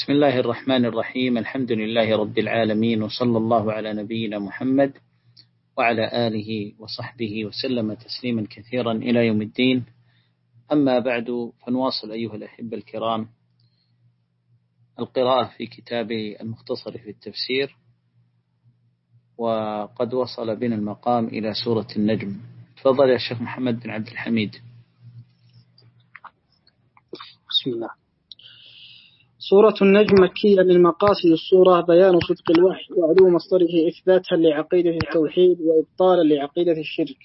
بسم الله الرحمن الرحيم الحمد لله رب العالمين وصلى الله على نبينا محمد وعلى آله وصحبه وسلم تسليما كثيرا إلى يوم الدين أما بعد فنواصل أيها الأحبة الكرام القراءة في كتاب المختصر في التفسير وقد وصل بنا المقام إلى سورة النجم تفضل يا شيخ محمد بن عبد الحميد بسم الله سورة النجم مكية من مقاصد السورة بيان صدق الوحي وعلو مصدره إثباتا لعقيدة التوحيد وإبطالا لعقيدة الشرك.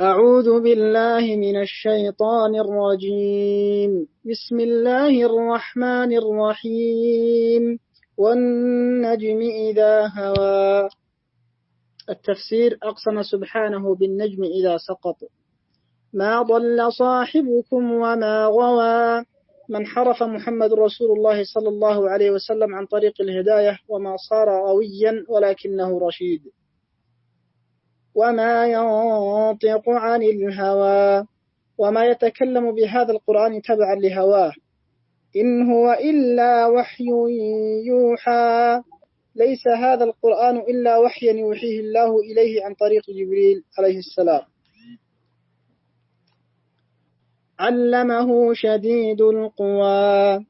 أعوذ بالله من الشيطان الرجيم. بسم الله الرحمن الرحيم. والنجم إذا هوى. التفسير أقسم سبحانه بالنجم إذا سقط. ما ضل صاحبكم وما غوى. من حرف محمد رسول الله صلى الله عليه وسلم عن طريق الهداية وما صار غويا ولكنه رشيد. وما ينطق عن الهوى وما يتكلم بهذا القرآن تبعا لهواه. إن هو إلا وحي يوحى. ليس هذا القرآن إلا وحيا يوحيه الله إليه عن طريق جبريل عليه السلام. علمه شديد القوى.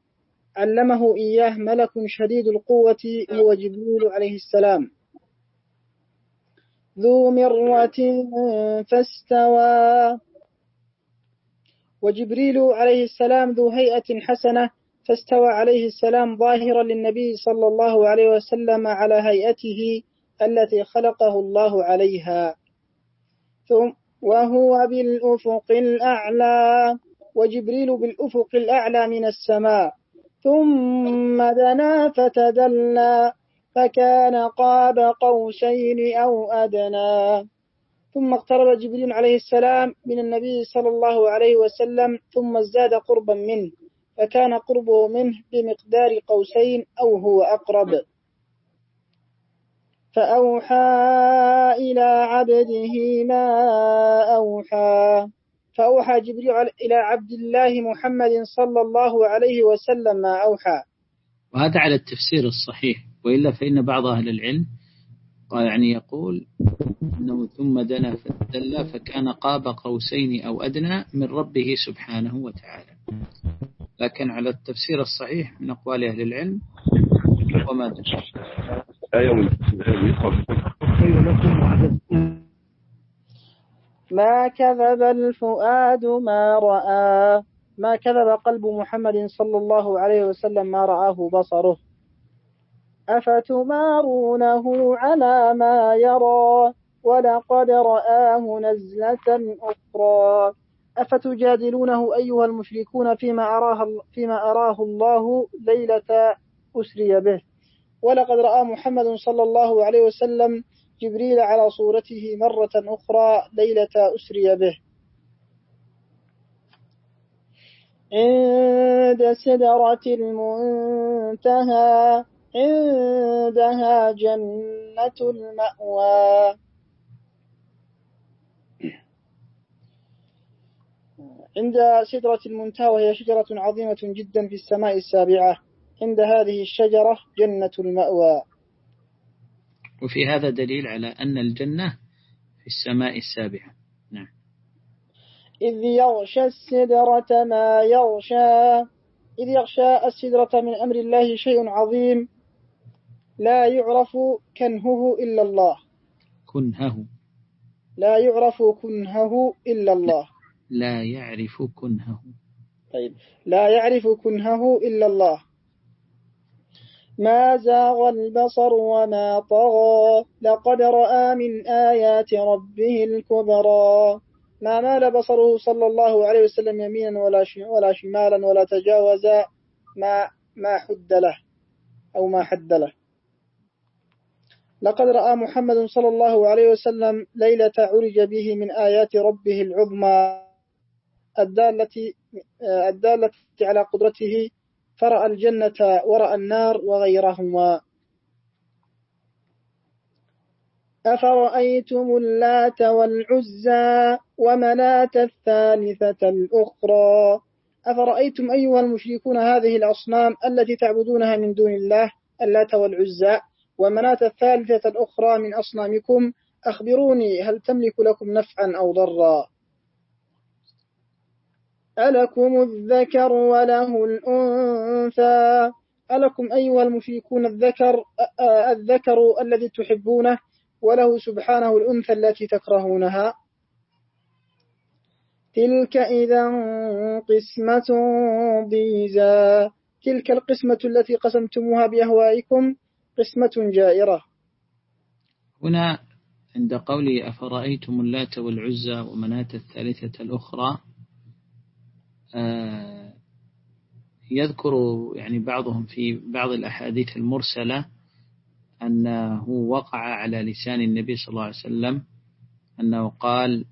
علمه إياه ملك شديد القوة هو جبريل عليه السلام. ذو مرة فاستوى. وجبريل عليه السلام ذو هيئة حسنة فاستوى عليه السلام ظاهرا للنبي صلى الله عليه وسلم على هيئته التي خلقه الله عليها. ثم وهو بالأفق الأعلى وجبريل بالأفق الأعلى من السماء. ثم دنا فتدلى فكان قاب قوسين أو أدنى. ثم اقترب جبريل عليه السلام من النبي صلى الله عليه وسلم ثم ازداد قربا منه فكان قربه منه بمقدار قوسين أو هو أقرب. فأوحى إلى عبده ما أوحى. فأوحى جبريل إلى عبد الله محمد صلى الله عليه وسلم ما أوحى. وهذا على التفسير الصحيح وإلا فإن بعض أهل العلم يعني يقول أنه ثم دنا فدلى فكان قاب قوسين أو أدنى من ربه سبحانه وتعالى. لكن على التفسير الصحيح من أقوال أهل العلم وما دنا ما كذب الفؤاد ما رأى. ما كذب قلب محمد صلى الله عليه وسلم ما رآه بصره. أفتمارونه على ما يرى؟ ولقد رآه نزلة أخرى. أفتجادلونه أيها المشركون فيما أراه, فيما أراه الله ليلة أسري به. ولقد رأى محمد صلى الله عليه وسلم جبريل على صورته مرة أخرى ليلة أسري به. عند سدرة المنتهى عندها جنة المأوى. عند سدرة المنتهى وهي شجرة عظيمة جدا في السماء السابعة عند هذه الشجرة جنة المأوى. وفي هذا دليل على أن الجنة في السماء السابعة نعم. إذ يغشى السدرة ما يغشى إذ يغشى السدرة من أمر الله شيء عظيم لا يعرف كنهه إلا الله. كنهه. لا يعرف كنهه إلا الله. لا يعرف كنهه. طيب. لا يعرف كنهه إلا الله. ما زاغ البصر وما طغى لقد رأى من آيات ربه الكبرى ما مال بصره صلى الله عليه وسلم يمينا ولا ولا شمالا ولا تجاوز ما ما حد له أو ما حد له. لقد رأى محمد صلى الله عليه وسلم ليلة عرج به من آيات ربه العظمى الدالة الدالة على قدرته فرأى الجنة ورأى النار وغيرهما. أفرأيتم اللات والعزى ومناة الثالثة الأخرى؟ أفرأيتم أيها المشركون هذه الأصنام التي تعبدونها من دون الله اللات والعزى ومناة الثالثة الأخرى من أصنامكم؟ أخبروني هل تملك لكم نفعا أو ضرا؟ ألكم الذكر وله الأنثى. ألكم أيها المشركون الذكر الذكر الذي تحبونه وله سبحانه الأنثى التي تكرهونها. تلك إذا قسمة ضيزى. تلك القسمة التي قسمتموها بأهوائكم قسمة جائرة. هنا عند قوله أفرأيتم اللات والعزى ومناة الثالثة الأخرى؟ يذكر يعني بعضهم في بعض الأحاديث المرسلة أنه وقع على لسان النبي صلى الله عليه وسلم أنه قال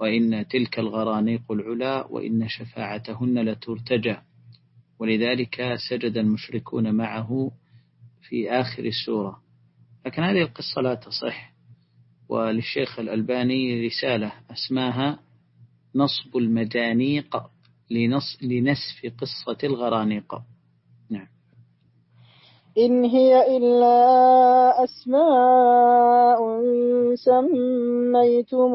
وإن تلك الغرانيق العلا وإن شفاعتهن لترتجى ولذلك سجد المشركون معه في آخر السورة. لكن هذه القصة لا تصح وللشيخ الألباني رسالة أسماها نصب المجانيق لنص لنسف قصة الغرانيق. نعم. إن هي إلا أسماء سميتموها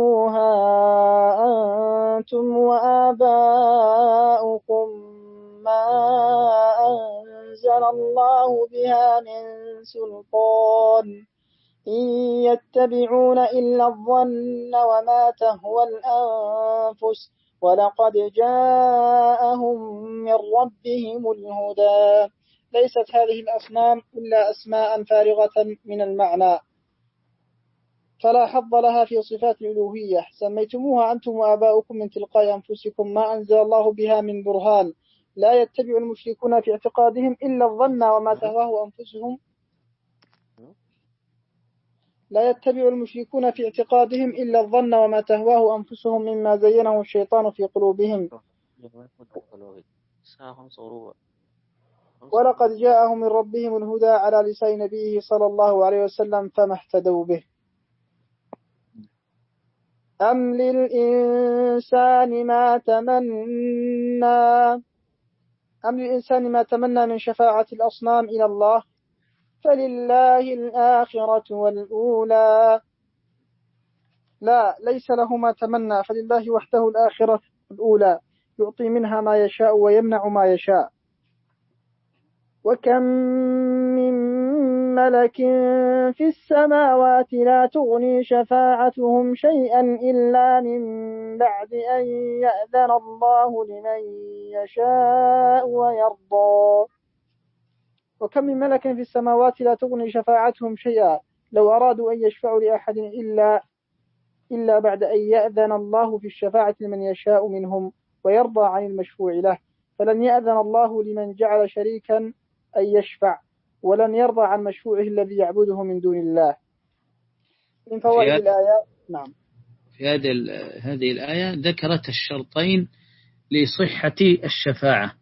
أنتم وآباؤكم ما أنزل الله بها من سلطان. إن يتبعون إلا الظن وما تهوى الأنفس ولقد جاءهم من ربهم الهدى. ليست هذه الأصنام إلا أسماء فارغة من المعنى. فلا حظ لها في صفات الألوهية. سميتموها أنتم وآباؤكم من تلقاء أنفسكم. ما أنزل الله بها من برهان. لا يتبع المشركون في اعتقادهم إلا الظن وما تهواه أنفسهم. لا يتبع المشركون في اعتقادهم إلا الظن وما تهواه أنفسهم مما زينه الشيطان في قلوبهم. ولقد جاءهم من ربهم الهدى على لسان نبيه صلى الله عليه وسلم فما اهتدوا به. أم للإنسان ما تمنى أم للإنسان ما تمنى من شفاعة الأصنام إلى الله؟ فلله الآخرة والأولى. لا ليس له ما تمنى. فلله وحده الآخرة الأولى. يعطي منها ما يشاء ويمنع ما يشاء. وكم من ملك في السماوات لا تغني شفاعتهم شيئا إلا من بعد أن يأذن الله لمن يشاء ويرضى. وكم من ملك في السماوات لا تغني شفاعتهم شيئا لو أرادوا أن يشفعوا لأحد إلا إلا بعد أن يأذن الله في الشفاعة لمن يشاء منهم ويرضى عن المشفوع له. فلن يأذن الله لمن جعل شريكا أن يشفع ولن يرضى عن مشفوعه الذي يعبده من دون الله. من فوائد الآيات نعم. في هذه هذه الآية ذكرت الشرطين لصحة الشفاعة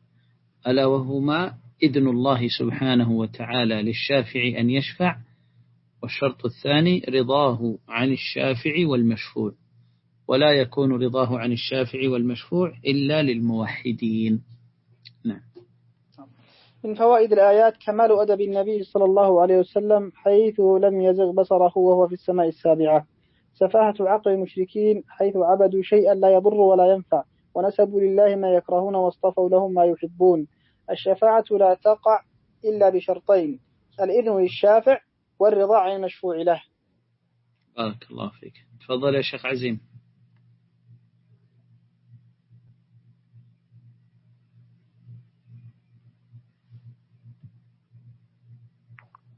ألا وهما إذن الله سبحانه وتعالى للشافع أن يشفع والشرط الثاني رضاه عن الشافع والمشفوع. ولا يكون رضاه عن الشافع والمشفوع إلا للموحدين. نعم. من فوائد الآيات كمال أدب النبي صلى الله عليه وسلم حيث لم يزغ بصره وهو في السماء السابعة. سفاهة عقل المشركين حيث عبدوا شيئا لا يضر ولا ينفع ونسبوا لله ما يكرهون واصطفوا لهم ما يحبون. الشفاعة لا تقع إلا بشرطين الإذن للشافع والرضا عن المشفوع له. بارك الله فيك. تفضل يا شيخ عزيم.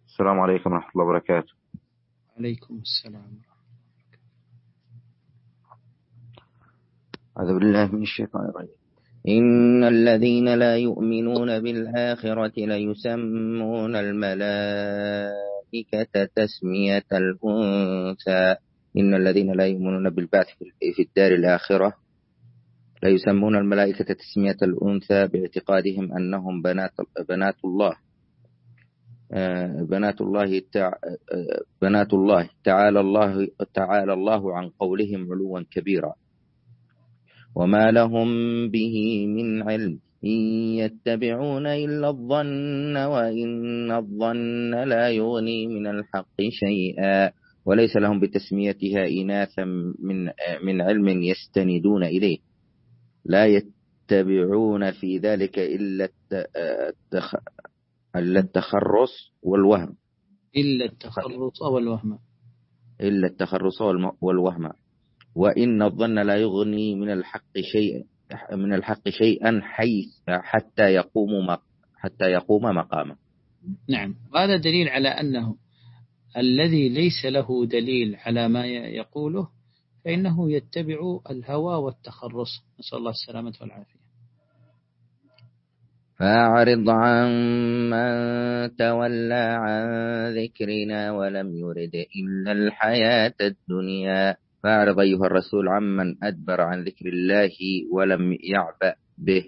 السلام عليكم ورحمة الله وبركاته. عليكم السلام أعوذ بالله من الشيطان الرجيم. إن الذين لا يؤمنون بالآخرة ليسمون الملائكة تسمية الأنثى. إن الذين لا يؤمنون بالبعث في الدار الآخرة ليسمون الملائكة تسمية الأنثى باعتقادهم أنهم بنات بنات الله. آه، بنات الله. آه، بنات الله. تعالى الله تعالى الله عن قولهم علوا كبيرا. وما لهم به من علم إن يتبعون إلا الظن وإن الظن لا يغني من الحق شيئا وليس لهم بتسميتها إناثا من من علم يستندون إليه. لا يتبعون في ذلك إلا التخرص والوهم. إلا التخرص والوهم. إلا التخرص والوهم. وإن الظن لا يغني من الحق شيئا من الحق شيئا حيث حتى يقوم حتى يقوم مقامه. نعم. وهذا دليل على أنه الذي ليس له دليل على ما يقوله فإنه يتبع الهوى والتخرص. نسأل الله السلامة والعافية. فأعرض عن من تولى عن ذكرنا ولم يرد إلا الحياة الدنيا. فأعرض أيها الرسول عمن أدبر عن ذكر الله ولم يعبأ به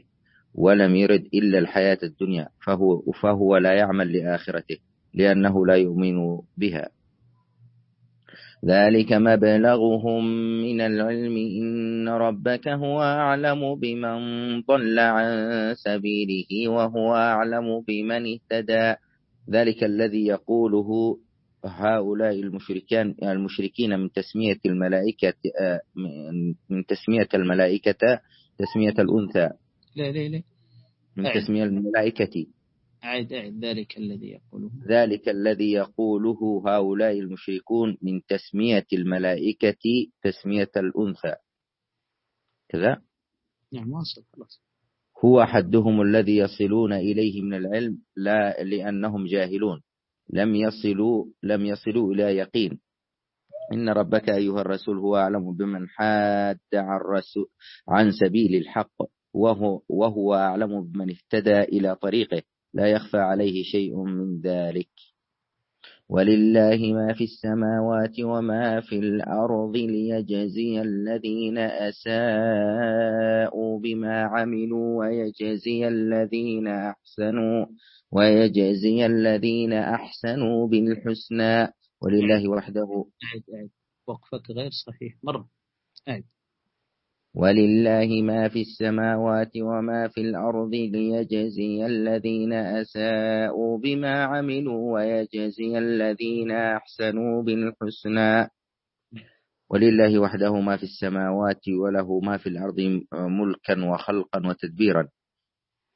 ولم يرد إلا الحياة الدنيا فهو, فهو لا يعمل لآخرته لأنه لا يؤمن بها. ذلك مبلغهم من العلم إن ربك هو أعلم بمن ضل عن سبيله وهو أعلم بمن اهتدى. ذلك الذي يقوله هؤلاء المشركين المشركين من تسمية الملائكة من تسمية الملائكة تسمية الأنثى. لا لا لا. من تسمية الملائكة. أعد أعد. ذلك الذي يقوله. ذلك الذي يقوله هؤلاء المشركون من تسمية الملائكة تسمية الأنثى. كذا؟ نعم واصل خلاص. هو حدهم الذي يصلون إليه من العلم لا لأنهم جاهلون. لم يصلوا لم يصلوا إلى يقين. إن ربك أيها الرسول هو أعلم بمن حاد عن, رسول عن سبيل الحق وهو, وهو أعلم بمن اهتدى إلى طريقه. لا يخفى عليه شيء من ذلك. ولله ما في السماوات وما في الأرض ليجزي الذين أساءوا بما عملوا ويجزي الذين أحسنوا. ويجزي الذين أحسنوا بالحسنى ولله وحده. أعد أعد وقفك غير صحيح. مرة. أعد ولله ما في السماوات وما في الأرض ليجزي الذين أساءوا بما عملوا ويجزي الذين أحسنوا بالحسنى. ولله وحده ما في السماوات وله ما في الأرض ملكا وخلقا وتدبيرا.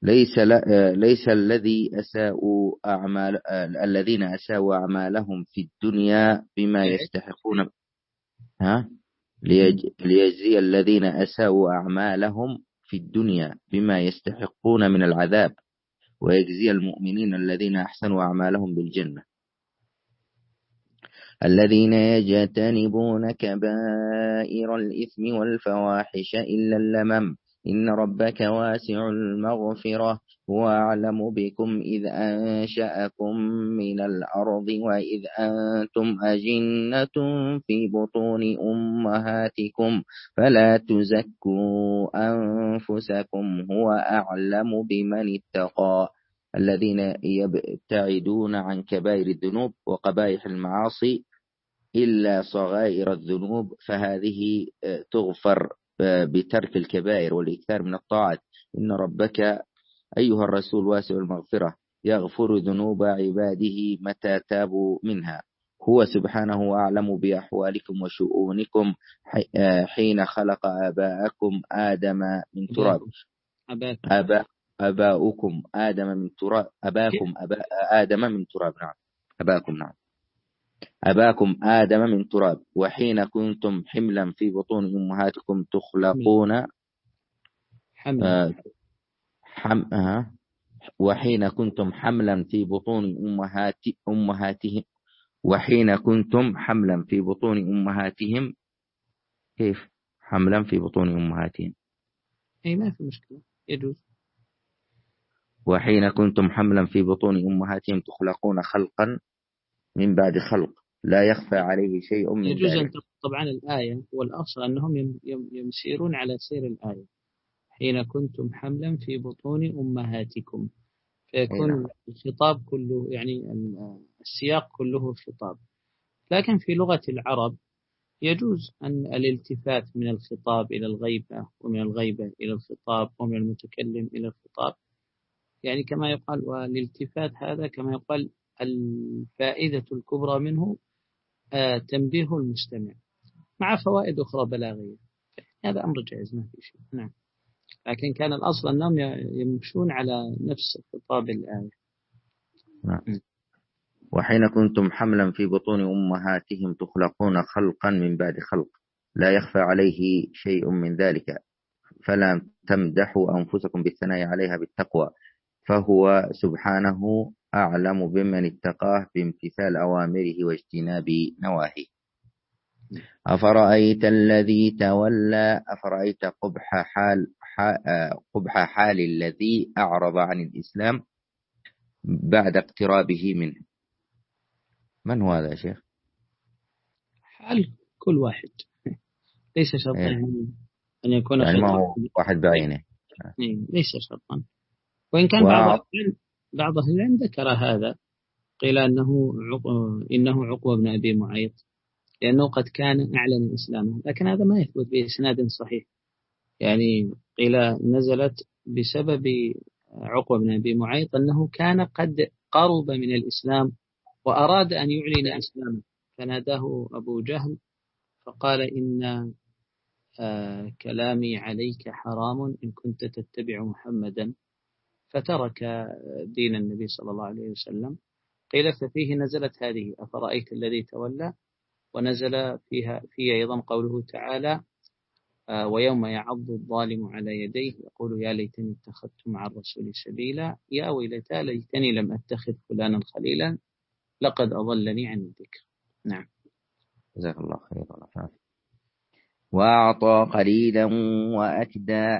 ليس ليس الذي أساءوا أعمال الذين أساءوا أعمالهم في الدنيا بما يستحقون. ها؟ ليجزي الذين أساءوا أعمالهم في الدنيا بما يستحقون من العذاب ويجزي المؤمنين الذين أحسنوا أعمالهم بالجنة. الذين يجتنبون كبائر الإثم والفواحش إلا اللمم إن ربك واسع المغفرة هو أعلم بكم إذ أنشأكم من الأرض وإذ أنتم أجنة في بطون أمهاتكم فلا تزكوا أنفسكم هو أعلم بمن اتقى. الذين يبتعدون عن كبائر الذنوب وقبائح المعاصي إلا صغائر الذنوب فهذه تغفر. بترك الكبائر والإكثار من الطاعات. إن ربك أيها الرسول واسع المغفرة يغفر ذنوب عباده متى تابوا منها. هو سبحانه أعلم بأحوالكم وشؤونكم حين خلق آباءكم آدم من تراب. أبا أباؤكم آدم من تراب أباكم أبا آدم من تراب. نعم. أباكم نعم. أباكم آدم من تراب وحين كنتم حملا في بطون أمهاتكم تخلقون حملا آه، حم آه وحين كنتم حملا في بطون أمهات أمهاتهم وحين كنتم حملا في بطون أمهاتهم كيف؟ حملا في بطون أمهاتهم. أي ما في مشكلة. يجوز. وحين كنتم حملا في بطون أمهاتهم تخلقون خلقا من بعد خلق. لا يخفى عليه شيء من يجوز أن طبعا الآية والأصل أنهم يمسيرون على سير الآية. حين كنتم حملا في بطون أمهاتكم. فيكون نعم. الخطاب كله يعني السياق كله خطاب. لكن في لغة العرب يجوز أن الالتفات من الخطاب إلى الغيبة ومن الغيبة إلى الخطاب ومن المتكلم إلى الخطاب. يعني كما يقال والالتفات هذا كما يقال الفائدة الكبرى منه آه، تنبيه المستمع. مع فوائد أخرى بلاغية. هذا أمر جائز ما في شيء. نعم. لكن كان الأصل أنهم يمشون على نفس خطاب الآية. نعم. وحين كنتم حملا في بطون أمهاتهم تخلقون خلقا من بعد خلق لا يخفى عليه شيء من ذلك. فلا تمدحوا أنفسكم بالثناء عليها بالتقوى. فهو سبحانه أعلم بمن اتقاه بامتثال أوامره واجتناب نواهيه. أفرأيت الذي تولى أفرأيت قبح حال قبح حال الذي أعرض عن الإسلام بعد اقترابه منه. من هو هذا يا شيخ؟ حال كل واحد. ليس شرطا إيه. أن يكون يعني ما هو واحد بعينه. إيه، ليس شرطا. وإن كان و... بعض بعض أهل العلم ذكر هذا قيل أنه. إنه عقبة بن أبي معيط لأنه قد كان أعلن إسلامه لكن هذا ما يثبت بإسناد صحيح يعني قيل نزلت بسبب عقبة بن أبي معيط أنه كان قد قرب من الإسلام وأراد أن يعلن إسلامه فناداه أبو جهل فقال إن آه، كلامي عليك حرام إن كنت تتبع محمدا فترك دين النبي صلى الله عليه وسلم. قيل ففيه نزلت هذه أفرأيت الذي تولى؟ ونزل فيها في أيضا قوله تعالى آه، ويوم يعض الظالم على يديه يقول يا ليتني اتخذت مع الرسول سبيلا يا ويلتى ليتني لم أتخذ فلانا خليلا لقد أضلني عن الذكر. نعم. جزاك الله خيرا. وأعطى قليلا وأكدى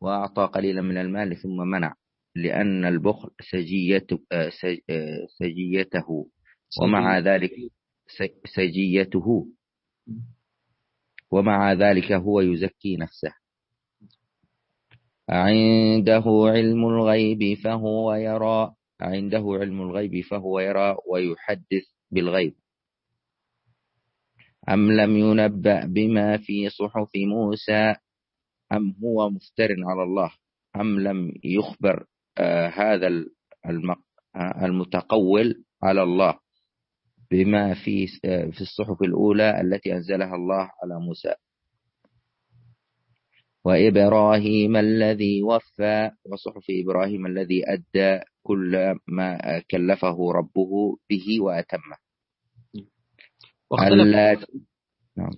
وأعطى قليلا من المال ثم منع. لأن البخل سجيته, آه، آه، سجيته. ومع ذلك سجيته. ومع ذلك هو يزكي نفسه. عنده علم الغيب فهو يرى. عنده علم الغيب فهو يرى ويحدث بالغيب. أم لم ينبأ بما في صحف موسى؟ أم هو مفتر على الله؟ أم لم يخبر هذا آه، المتقول على الله بما في آه، في الصحف الأولى التي أنزلها الله على موسى وإبراهيم الذي وفى وصحف إبراهيم الذي أدى كل ما كلفه ربه به وأتمه واختلف, نعم.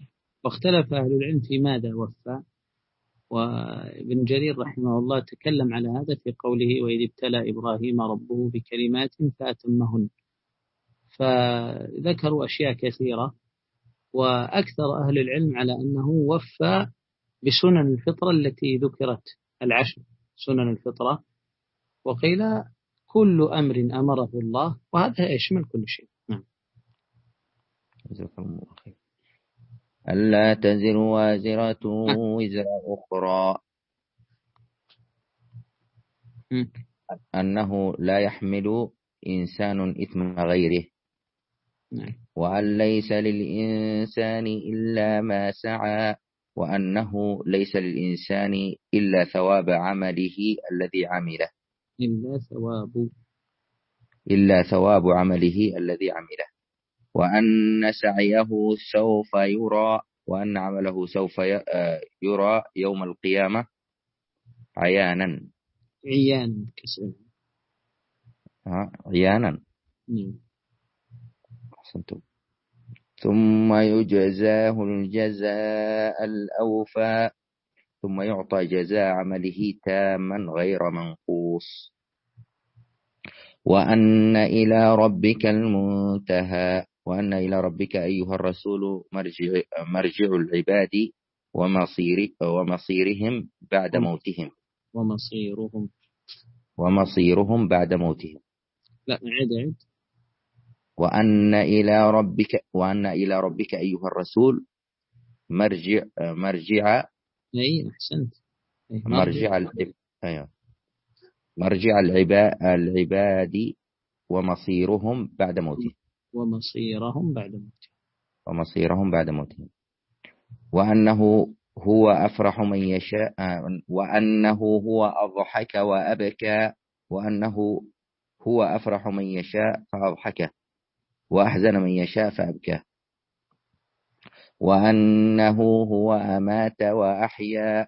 واختلف أهل العلم في ماذا وفى وابن جرير رحمه الله تكلم على هذا في قوله وإذ ابتلى إبراهيم ربه بكلمات فأتمهن. فذكروا أشياء كثيرة وأكثر أهل العلم على أنه وفى بسنن الفطرة التي ذكرت العشر سنن الفطرة وقيل كل أمر أمره الله وهذا يشمل كل شيء. نعم. جزاكم الله خير. ألا تزر وازرة وزر أخرى. أنه لا يحمل إنسان إثم غيره. نعم. وأن ليس للإنسان إلا ما سعى وأنه ليس للإنسان إلا ثواب عمله الذي عمله. إلا ثواب. إلا ثواب عمله الذي عمله. وأن سعيه سوف يرى وأن عمله سوف آه، يرى يوم القيامة عيانا. عيانا كسر عيانا. نعم. أحسنتم. ثم يجزاه الجزاء الأوفى ثم يعطى جزاء عمله تاما غير منقوص. وأن إلى ربك المنتهى. وأن إلى ربك أيها الرسول مرجع, مرجع العباد ومصير ومصيرهم بعد موتهم. ومصيرهم. ومصيرهم بعد موتهم. لا عد عد وأن إلى ربك وأن إلى ربك أيها الرسول مرجع مرجع. أي أحسنت. مرجع. أيوه. مرجع العباد العباد ومصيرهم بعد موتهم. ومصيرهم بعد موتهم. ومصيرهم بعد موتهم. وأنه هو أفرح من يشاء وأنه هو أضحك وأبكى وأنه هو أفرح من يشاء فأضحكه وأحزن من يشاء فأبكاه وأنه هو أمات وأحيا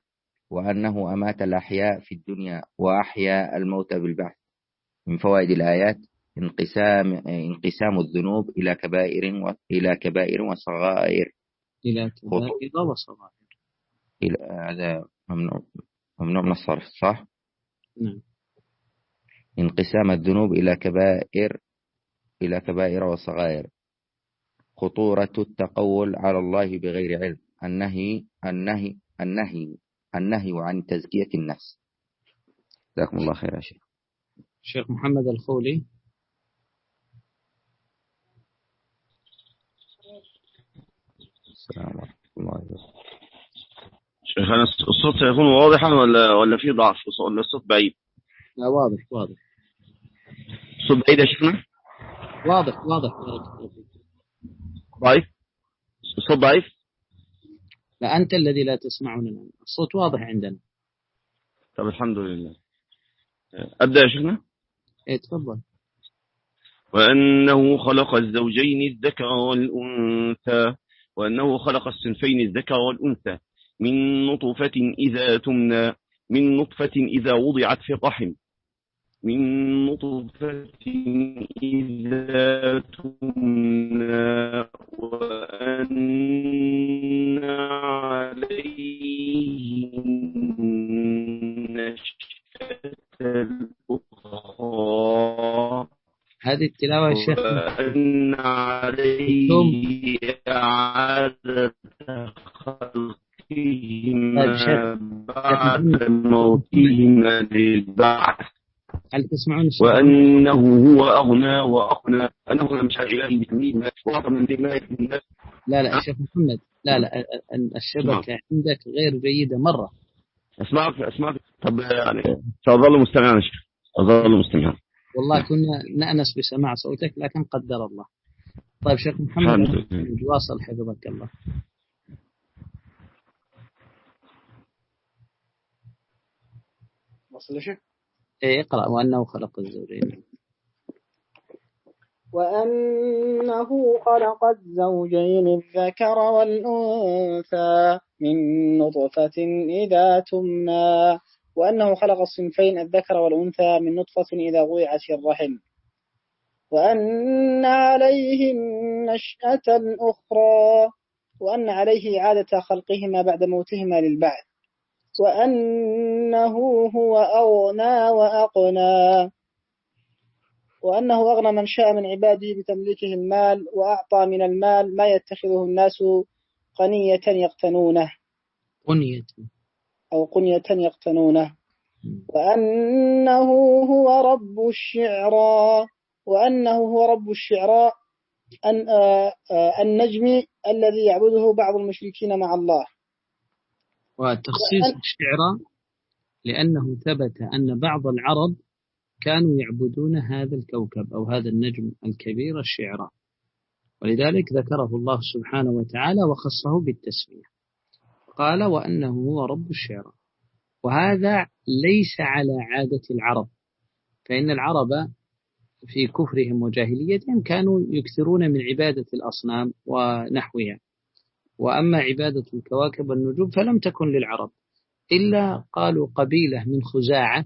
وأنه أمات الأحياء في الدنيا وأحيا الموت بالبعث من فوائد الآيات انقسام انقسام الذنوب إلى كبائر و... إلى كبائر وصغائر. إلى كبائر وصغائر. إلى هذا ممنوع ممنوع من الصرف صح؟ نعم. انقسام الذنوب إلى كبائر إلى كبائر وصغائر. خطورة التقول على الله بغير علم. النهي النهي النهي النهي عن تزكية النفس. جزاكم الله خير يا شيخ. شيخ محمد الخولي. السلام ورحمة الله وبركاته شيخ أنا الصوت سيكون واضحا ولا ولا في ضعف ولا الصوت بعيد؟ لا واضح واضح الصوت بعيد يا شيخنا؟ واضح واضح. ضعيف؟ الصوت ضعيف؟ لا أنت الذي لا تسمعنا الصوت واضح عندنا طب الحمد لله أبدأ يا شيخنا؟ إيه تفضل وأنه خلق الزوجين الذكر والأنثى وأنه خلق الصنفين الذكر والأنثى من نطفة إذا تمنى من نطفة إذا وضعت في الرحم من نطفة إذا تمنى وأن عليه النشأة الأخرى. هذه التلاوة يا شيخ. طيب شيخ. بعد موتهما للبعث. هل تسمعون وأنه هو أغنى وأقنى. أنه لم إلهي بتمييز وأعظم من دماء الناس. لا لا يا شيخ محمد لا لا الشبكة عندك غير جيدة مرة. أسمعك أسمعك. طب يعني سأظل مستمعا يا شيخ. أظل مستمعا والله كنا نأنس بسماع صوتك لكن قدر الله. طيب شيخ محمد لله. واصل حفظك الله. وصل يا شيخ؟ إيه اقرأ وأنه خلق الزوجين وأنه خلق الزوجين الذكر والأنثى من نطفة إذا تمنى. وأنه خلق الصنفين الذكر والأنثى من نطفة إذا وضعت في الرحم. وأن عليه النشأة الأخرى وأن عليه إعادة خلقهما بعد موتهما للبعث. وأنه هو أغنى وأقنى. وأنه أغنى من شاء من عباده بتمليكه المال وأعطى من المال ما يتخذه الناس قنية يقتنونه. بنية أو قنية يقتنونه. وأنه هو رب الشعرى وأنه هو رب الشعراء أن آه، النجم الذي يعبده بعض المشركين مع الله. وتخصيص الشعرى لأنه ثبت أن بعض العرب كانوا يعبدون هذا الكوكب أو هذا النجم الكبير الشعرى ولذلك ذكره الله سبحانه وتعالى وخصه بالتسمية. قال وأنه هو رب الشعرى وهذا ليس على عادة العرب. فإن العرب في كفرهم وجاهليتهم كانوا يكثرون من عبادة الأصنام ونحوها. وأما عبادة الكواكب والنجوم فلم تكن للعرب. إلا قالوا قبيلة من خزاعة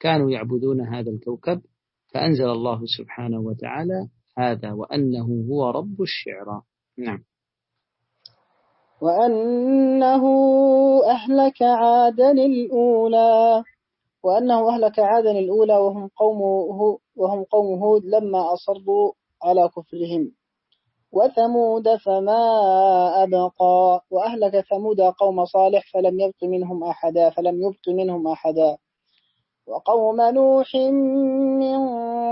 كانوا يعبدون هذا الكوكب فأنزل الله سبحانه وتعالى هذا وأنه هو رب الشعرى نعم. وأنه أهلك عادا الأولى وأنه أهلك عادا الأولى وهم قوم وهم قوم هود لما أصروا على كفرهم. وثمود فما أبقى وأهلك ثمود قوم صالح فلم يبق منهم أحدا فلم يبق منهم أحدا. وقوم نوح من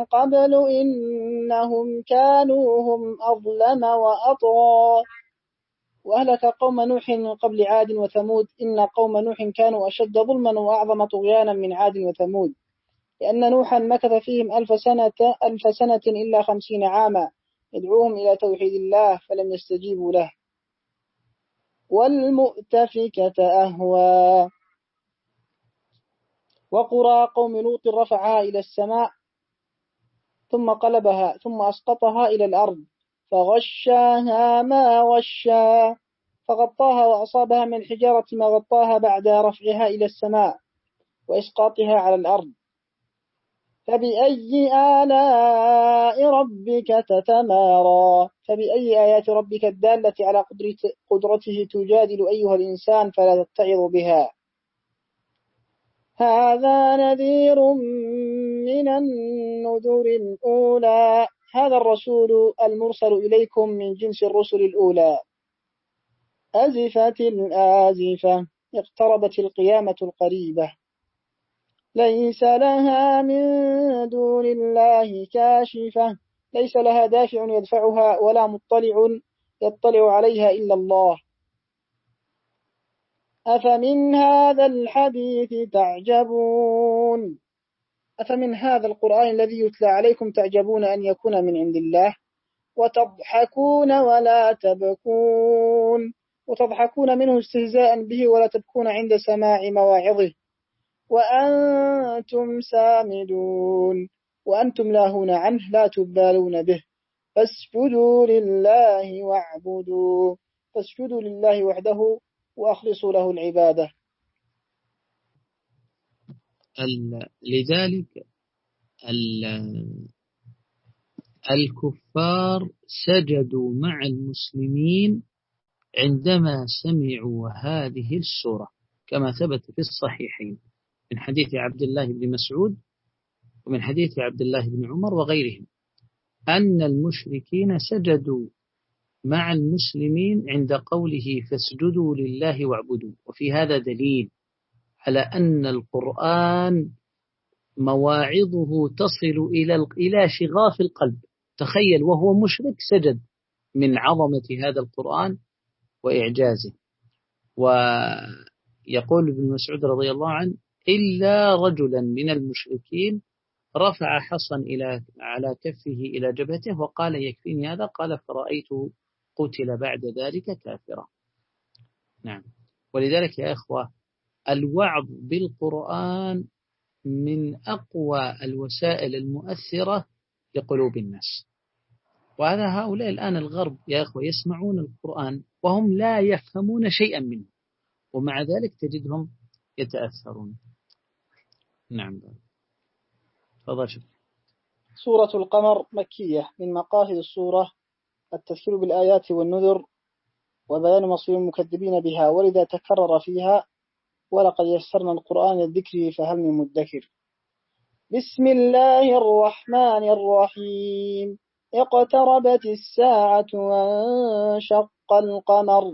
قبل إنهم كانوا هم أظلم وأطغى. وأهلك قوم نوح من قبل عاد وثمود. إن قوم نوح كانوا أشد ظلما وأعظم طغيانا من عاد وثمود. لأن نوحا مكث فيهم ألف سنة, ألف سنة إلا خمسين عاما. يدعوهم إلى توحيد الله فلم يستجيبوا له. والمؤتفكة أهوى. وقرى قوم لوط رفعها إلى السماء ثم قلبها ثم أسقطها إلى الأرض. فغشاها ما غشا فغطاها وأصابها من الحجارة ما غطاها بعد رفعها إلى السماء وإسقاطها على الأرض. فبأي آلاء ربك تتمارى؟ فبأي آيات ربك الدالة على قدرته تجادل أيها الإنسان فلا تتعظ بها؟ هذا نذير من النذر الأولى. هذا الرسول المرسل إليكم من جنس الرسل الأولى. أزفت الآزفة اقتربت القيامة القريبة. ليس لها من دون الله كاشفة ليس لها دافع يدفعها ولا مطلع يطلع عليها إلا الله. أفمن هذا الحديث تعجبون؟ أفمن هذا القرآن الذي يتلى عليكم تعجبون أن يكون من عند الله؟ وتضحكون ولا تبكون. وتضحكون منه استهزاء به ولا تبكون عند سماع مواعظه. وأنتم سامدون. وأنتم لاهون عنه لا تبالون به. فاسجدوا لله واعبدوا فاسجدوا لله وحده وأخلصوا له العبادة. لذلك الكفار سجدوا مع المسلمين عندما سمعوا هذه السورة كما ثبت في الصحيحين من حديث عبد الله بن مسعود ومن حديث عبد الله بن عمر وغيرهم أن المشركين سجدوا مع المسلمين عند قوله فاسجدوا لله واعبدوا وفي هذا دليل على أن القرآن مواعظه تصل إلى إلى شغاف القلب. تخيل وهو مشرك سجد من عظمة هذا القرآن وإعجازه. ويقول ابن مسعود رضي الله عنه إلا رجلا من المشركين رفع حصا إلى على كفه إلى جبهته وقال يكفيني هذا؟ قال فرأيته قتل بعد ذلك كافرا. نعم. ولذلك يا إخوة الوعظ بالقرآن من أقوى الوسائل المؤثرة لقلوب الناس. وهذا هؤلاء الآن الغرب يا أخوة يسمعون القرآن وهم لا يفهمون شيئا منه ومع ذلك تجدهم يتأثرون. نعم. تفضل شكرا. سورة القمر مكية من مقاصد السورة التذكير بالآيات والنذر وبيان مصير المكذبين بها ولذا تكرر فيها ولقد يسرنا القرآن الذكر فهل من مدكر؟ بسم الله الرحمن الرحيم. اقتربت الساعة وانشق القمر.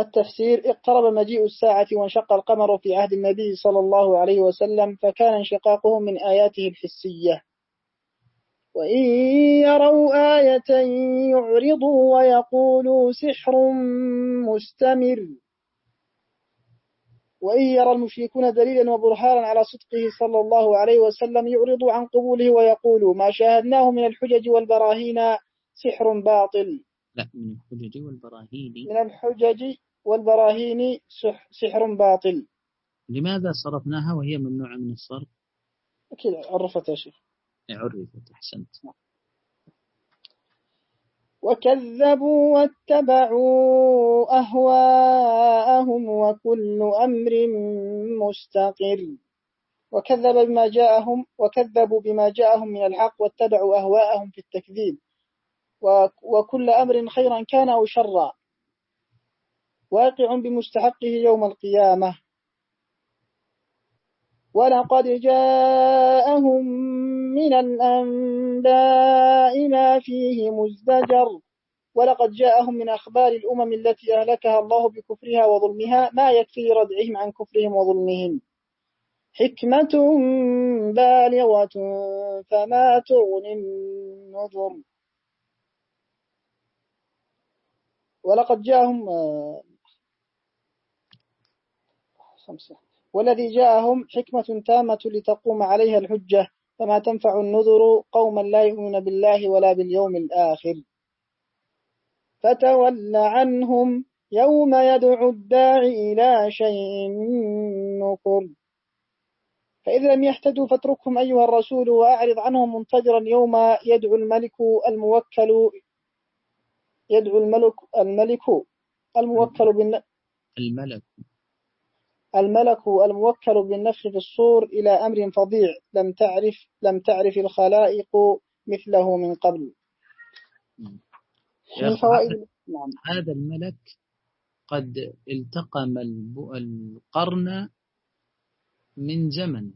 التفسير اقترب مجيء الساعة وانشق القمر في عهد النبي صلى الله عليه وسلم فكان انشقاقه من آياته الحسية. وإن يروا آية يعرضوا ويقولوا سحر مستمر. وإن يرى المشركون دليلا وبرهانا على صدقه صلى الله عليه وسلم يعرضوا عن قبوله ويقولوا ما شاهدناه من الحجج والبراهين سحر باطل. لا من الحجج والبراهين. من الحجج والبراهين سحر باطل. لماذا صرفناها وهي ممنوعة من الصرف؟ أكيد عرفت يا شيخ. عرفت أحسنت. وكذبوا واتبعوا أهواءهم وكل أمر مستقر. وكذب بما جاءهم وكذبوا بما جاءهم من الحق واتبعوا أهواءهم في التكذيب. وكل أمر خيرا كان أو شرا. واقع بمستحقه يوم القيامة. ولقد جاءهم من الأنباء ما فيه مزدجر. ولقد جاءهم من أخبار الأمم التي أهلكها الله بكفرها وظلمها ما يكفي ردعهم عن كفرهم وظلمهم. حكمة بالغة فما تغني النذر. ولقد جاءهم والذي جاءهم حكمة تامة لتقوم عليها الحجة. فما تنفع النذر قوما لا يؤمنون بالله ولا باليوم الآخر. فتول عنهم يوم يدعو الداعي إلى شيء نكر. فإذا لم يهتدوا فاتركهم أيها الرسول وأعرض عنهم منتظرا يوم يدعو الملك الموكل يدعو الملك الملك الموكل بالن... الملك. الملك الموكل بالنفخ في الصور إلى أمر فظيع. لم تعرف لم تعرف الخلائق مثله من قبل. من فوائد نعم. هذا الملك قد التقم القرن من زمن.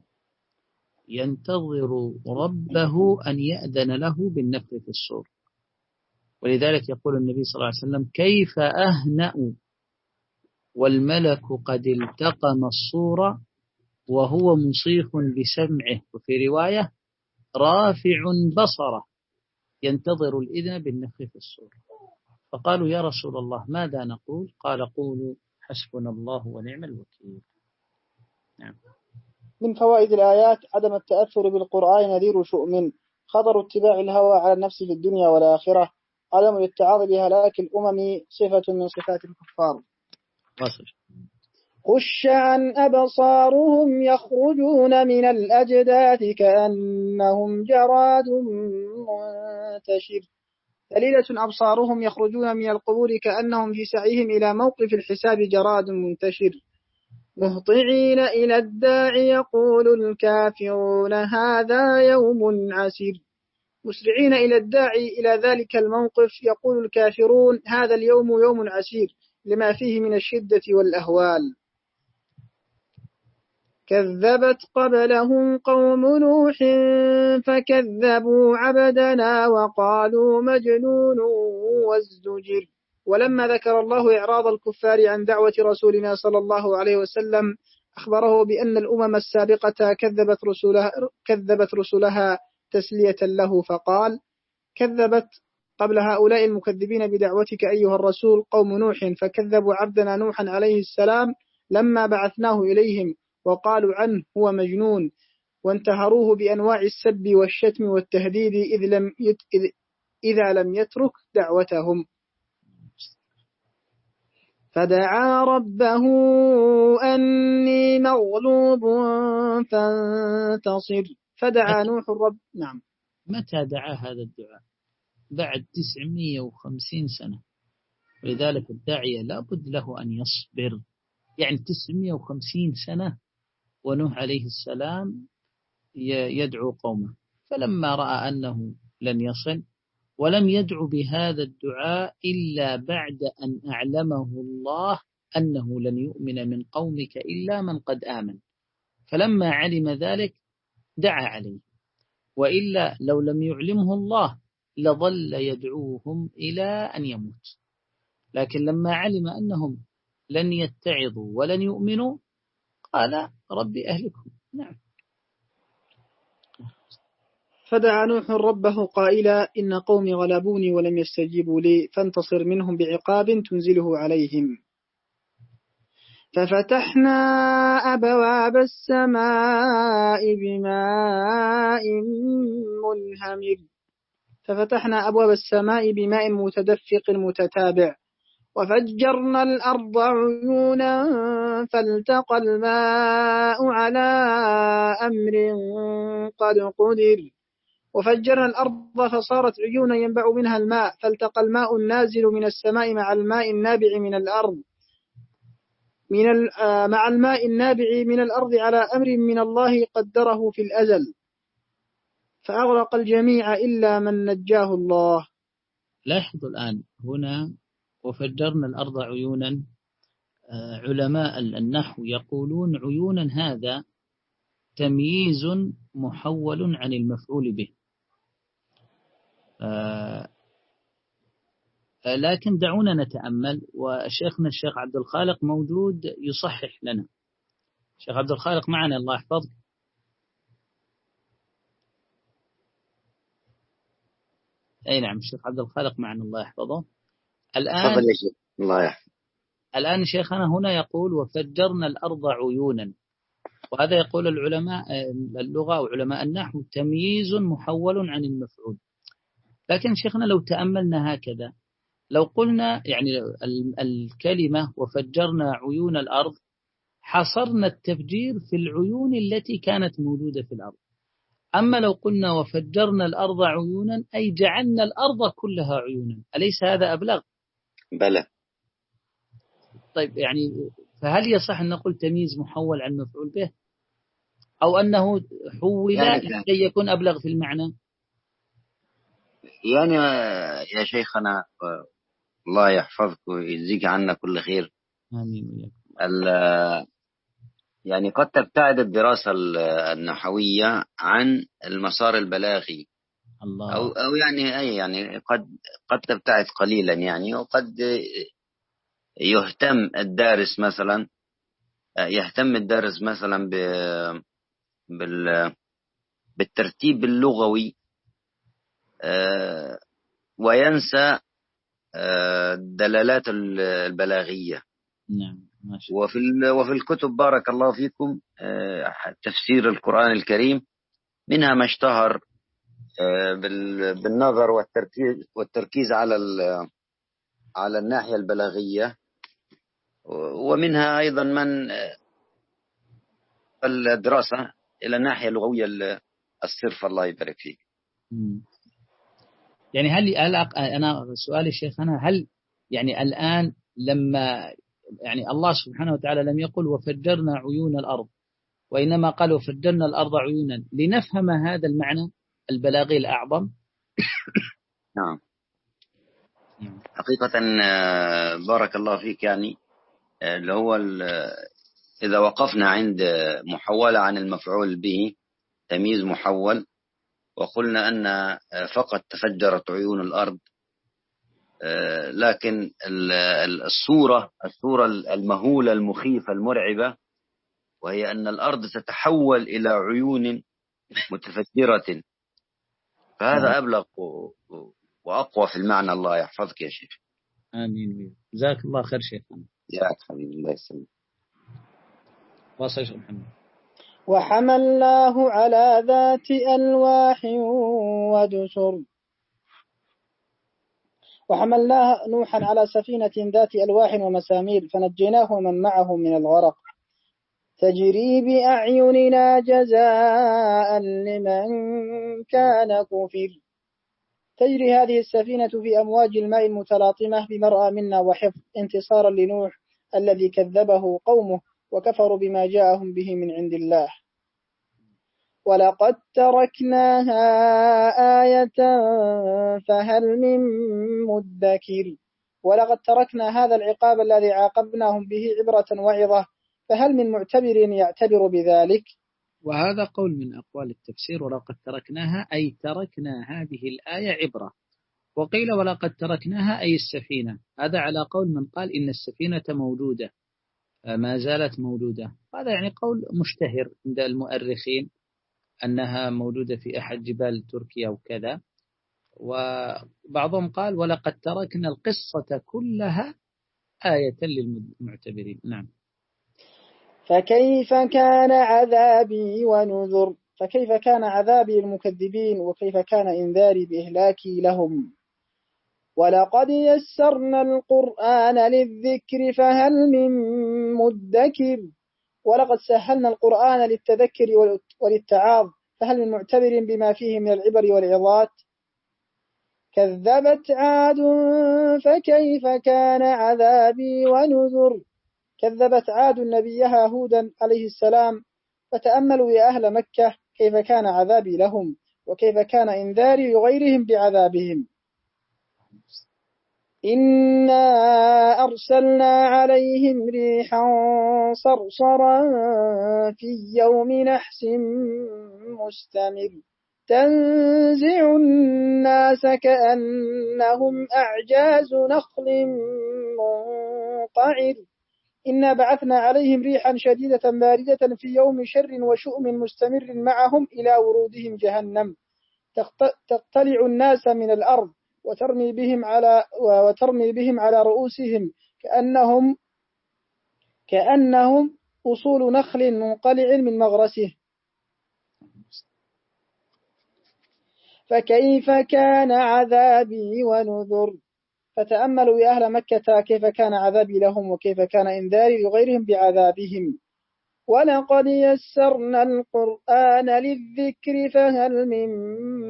ينتظر ربه أن يأذن له بالنفخ في الصور. ولذلك يقول النبي صلى الله عليه وسلم كيف أهنأ والملك قد التقم الصورة وهو مصيح بسمعه وفي رواية رافع بصره. ينتظر الإذن بالنفخ في الصور فقالوا يا رسول الله ماذا نقول؟ قال قولوا حسبنا الله ونعم الوكيل. نعم. من فوائد الآيات عدم التأثر بالقرآن نذير شؤم. خطر اتباع الهوى على النفس في الدنيا والآخرة. عدم الاتعاظ بهلاك الأمم صفة من صفات الكفار. خش عن أبصارهم يخرجون من الأجداث كأنهم جراد منتشر. دليلة أبصارهم يخرجون من القبور كأنهم في سعيهم إلى موقف الحساب جراد منتشر. مهطعين إلى الداع يقول الكافرون هذا يوم عسير. مسرعين إلى الداعي إلى ذلك الموقف يقول الكافرون هذا اليوم يوم عسير. لما فيه من الشدة والأهوال. كذبت قبلهم قوم نوح فكذبوا عبدنا وقالوا مجنون وازدجر. ولما ذكر الله إعراض الكفار عن دعوة رسولنا صلى الله عليه وسلم أخبره بأن الأمم السابقة كذبت رسلها, كذبت رسلها تسلية له فقال كذبت قبل هؤلاء المكذبين بدعوتك أيها الرسول قوم نوح فكذبوا عبدنا نوحا عليه السلام لما بعثناه إليهم وقالوا عنه هو مجنون وانتهروه بأنواع السب والشتم والتهديد إذ لم يت... إذا لم يترك دعوتهم. فدعا ربه أني مغلوب فانتصر. فدعا نوح الرب نعم. متى دعا هذا الدعاء؟ بعد 950 سنة. ولذلك الداعية لابد له أن يصبر. يعني 950 سنة ونوح عليه السلام يدعو قومه. فلما رأى أنه لن يصل ولم يدعو بهذا الدعاء إلا بعد أن أعلمه الله أنه لن يؤمن من قومك إلا من قد آمن. فلما علم ذلك دعا عليه. وإلا لو لم يعلمه الله لظل يدعوهم إلى أن يموت. لكن لما علم أنهم لن يتعظوا ولن يؤمنوا قال ربي أهلكهم. نعم. فدعا نوح ربه قائلا إن قومي غلبوني ولم يستجيبوا لي فانتصر منهم بعقاب تنزله عليهم. ففتحنا أبواب السماء بماء منهمر ففتحنا أبواب السماء بماء متدفق متتابع. وفجرنا الأرض عيونا فالتقى الماء على أمر قد قدر. وفجرنا الأرض فصارت عيونا ينبع منها الماء فالتقى الماء النازل من السماء مع الماء النابع من الأرض. من آه، مع الماء النابع من الأرض على أمر من الله قدره في الأزل. فأغرق الجميع إلا من نجاه الله. لاحظوا الآن هنا وفجرنا الأرض عيونا. آه، علماء النحو يقولون عيونا هذا تمييز محول عن المفعول به. آه، لكن دعونا نتأمل وشيخنا الشيخ عبد الخالق موجود يصحح لنا. شيخ عبد الخالق معنا الله يحفظك. أي نعم الشيخ عبد الخالق معنا الله يحفظه. الآن الله يحفظ الآن شيخنا هنا يقول وفجرنا الأرض عيونا. وهذا يقول العلماء اللغة وعلماء النحو تمييز محول عن المفعول. لكن شيخنا لو تأملنا هكذا لو قلنا يعني الكلمة وفجرنا عيون الأرض حصرنا التفجير في العيون التي كانت موجودة في الأرض. أما لو قلنا وفجرنا الأرض عيونا أي جعلنا الأرض كلها عيونا. أليس هذا أبلغ؟ بلى. طيب يعني فهل يصح أن نقول تمييز محول عن مفعول به؟ أو أنه حول يعني لكي يكون أبلغ في المعنى؟ يعني يا شيخنا الله يحفظك ويجزيك عنا كل خير. آمين يعني قد تبتعد الدراسة النحوية عن المسار البلاغي الله. أو أو يعني أي يعني قد قد تبتعد قليلا يعني وقد يهتم الدارس مثلا يهتم الدارس مثلا ب بال بالترتيب اللغوي وينسى الدلالات البلاغية نعم. وفي وفي الكتب بارك الله فيكم تفسير القرآن الكريم منها ما اشتهر بالنظر والتركيز والتركيز على على الناحية البلاغية. ومنها أيضا من الدراسة إلى الناحية اللغوية الصرف الله يبارك فيك. يعني هل أنا سؤالي شيخ أنا هل يعني الآن لما يعني الله سبحانه وتعالى لم يقل وفجرنا عيون الأرض وإنما قال وفجرنا الأرض عيونا. لنفهم هذا المعنى البلاغي الأعظم. نعم. حقيقة بارك الله فيك يعني اللي هو إذا وقفنا عند محولة عن المفعول به تمييز محول وقلنا أن فقط تفجرت عيون الأرض لكن الصورة الصورة المهولة المخيفة المرعبة وهي أن الأرض تتحول إلى عيون متفجرة. فهذا أبلغ وأقوى في المعنى الله يحفظك يا شيخ. آمين. جزاك الله خير شيخ يا حبيبي الله يسلمك. واصل شيخ محمد. وحملناه على ذات ألواح ودسر. وحملناه نوحا على سفينة ذات ألواح ومسامير فنجيناه ومن معه من الغرق. تجري بأعيننا جزاء لمن كان كفر. تجري هذه السفينة في أمواج الماء المتلاطمة بمرأى منا وحفظ انتصارا لنوح الذي كذبه قومه وكفروا بما جاءهم به من عند الله. ولقد تركناها آية فهل من مدكر ولقد تركنا هذا العقاب الذي عاقبناهم به عبرة وعظة فهل من معتبر يعتبر بذلك؟ وهذا قول من أقوال التفسير ولقد تركناها أي تركنا هذه الآية عبرة. وقيل ولقد تركناها أي السفينة. هذا على قول من قال إن السفينة موجودة ما زالت موجودة. هذا يعني قول مشتهر عند المؤرخين. أنها موجودة في أحد جبال تركيا وكذا. وبعضهم قال ولقد تركنا القصة كلها آية للمعتبرين. نعم. فكيف كان عذابي ونذر؟ فكيف كان عذابي المكذبين؟ وكيف كان إنذاري بإهلاكي لهم؟ ولقد يسرنا القرآن للذكر فهل من مدكر؟ ولقد سهلنا القرآن للتذكر وللتعاظ فهل من معتبر بما فيه من العبر والعظات؟ كذبت عاد فكيف كان عذابي ونذر؟ كذبت عاد نبيها هودا عليه السلام فتأملوا يا أهل مكة كيف كان عذابي لهم وكيف كان إنذاري لغيرهم بعذابهم. إنا أرسلنا عليهم ريحا صرصرا في يوم نحس مستمر تنزع الناس كأنهم أعجاز نخل منقعر إنا بعثنا عليهم ريحا شديدة باردة في يوم شر وشؤم مستمر معهم إلى ورودهم جهنم. تقتلع الناس من الأرض وترمي بهم على وترمي بهم على رؤوسهم كأنهم كأنهم أصول نخل منقلع من مغرسه. فكيف كان عذابي ونذر؟ فتأملوا يا أهل مكة كيف كان عذابي لهم وكيف كان إنذاري لغيرهم بعذابهم. ولقد يسرنا القرآن للذكر فهل من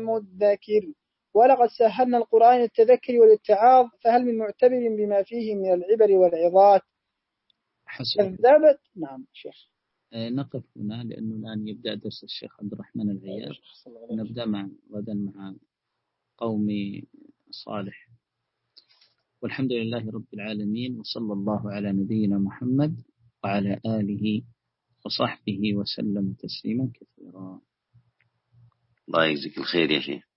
مدكر؟ ولقد سهلنا القرآن للتذكر والاتعاظ فهل من معتبر بما فيه من العبر والعظات؟ حسن. كذبت؟ نعم شيخ. آه، نقف هنا لأنه الآن يبدأ درس الشيخ عبد الرحمن العياد نبدأ مع غدا مع قوم صالح. والحمد لله رب العالمين وصلى الله على نبينا محمد وعلى آله وصحبه وسلم تسليما كثيرا. الله يجزيك الخير يا شيخ.